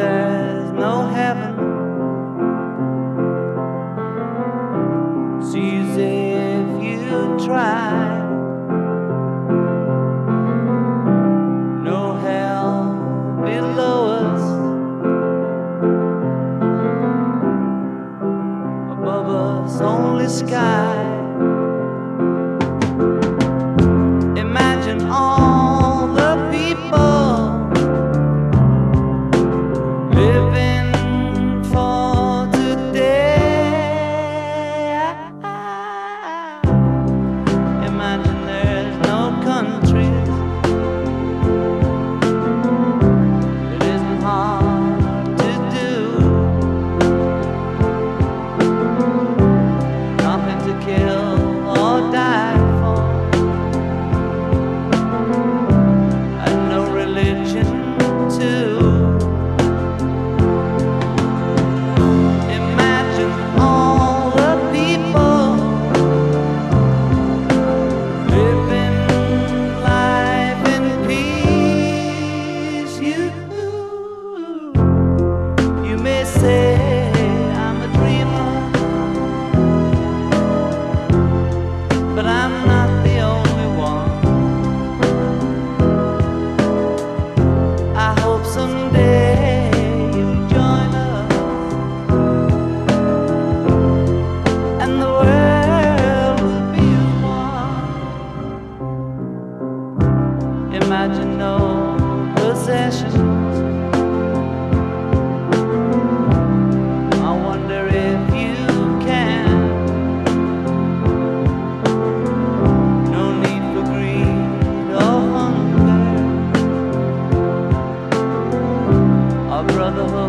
there's no heaven. Sees if you try. No hell below us. Above us, only sky. possessions. I wonder if you can. No need for greed or hunger brotherhood.